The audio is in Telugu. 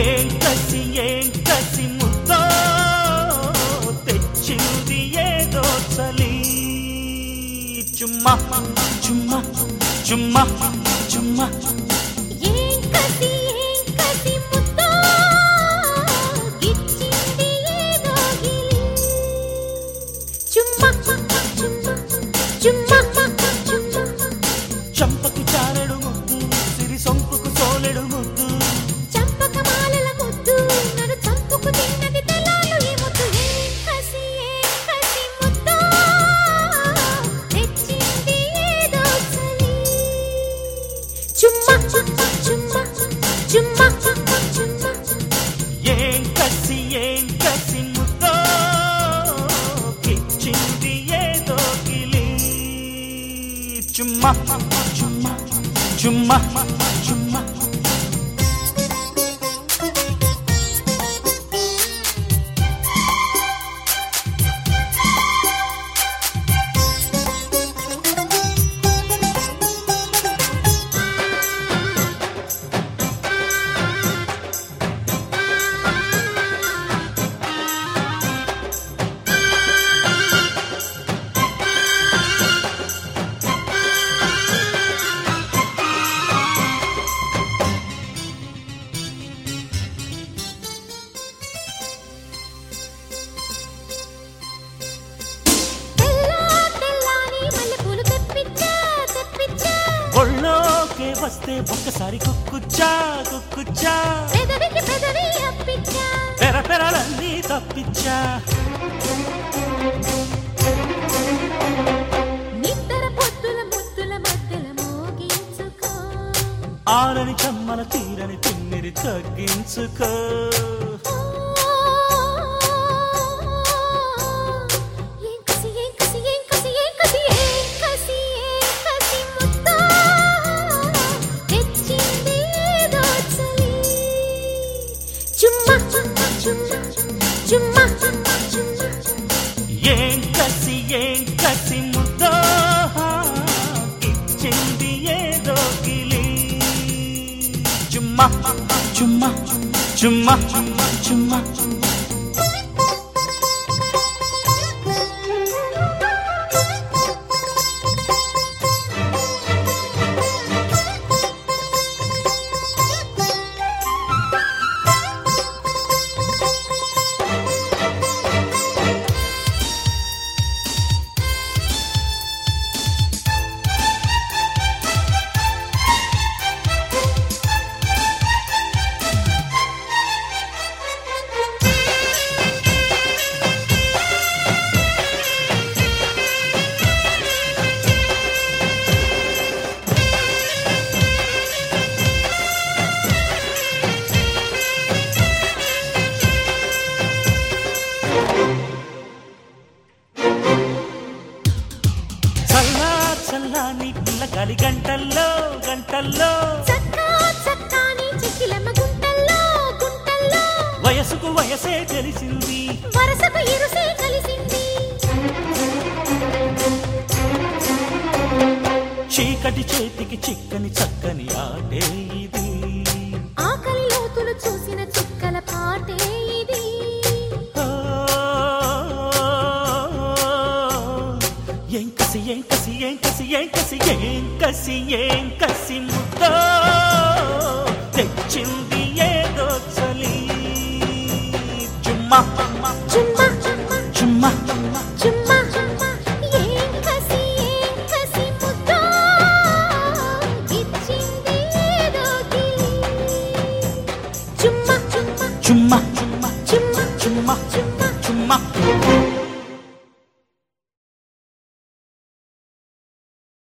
ఏం కసి ఏం కసి ముద్దో తెచ్చింది ఏదో చలి. చుమ్మా చుమ్మా చుమ్మా చుమ్మా. చుమ్మా చుమ్మా చుమ్మా చుమ్మా. ఏం కసి ఏం కసి ముద్దో కిచ్చింది ఏదో గిలి చుమ్మా చుమ్మా చుమ్మా. వస్తే ఒక్కసారి కుక్కుచ్చా కుక్కుచ్చా. పెర పెరలన్నీ తప్పించా ఆరని కమ్మల తీరని తిమ్మిరి తగ్గించుకో. ఏం కసి ఏం కసి ముద్దో ఇచ్చింది ఏదో గిలి చుమ్మా చుమ్మా చుమ్మా చుమ్మా చెక్కిలమ్మ గుంటల్లో గుంటల్లో. వయసుకు వయసే తెలిసింది. వరసకు ఇరుసే కలిసింది. చీకటి చేతికి చిక్కని చక్కని ఆటే ఇది. ఆకలి లోతులు చూసిన చుక్కల పాటే ఏం కసి ఏం కసి ఏం కసి ఏం కసి ఏం కసి ముద్దో తెచ్చింది ఏదో చలి జుమ్మా జుమ్మా జుమ్మా జుమ్మా Chumma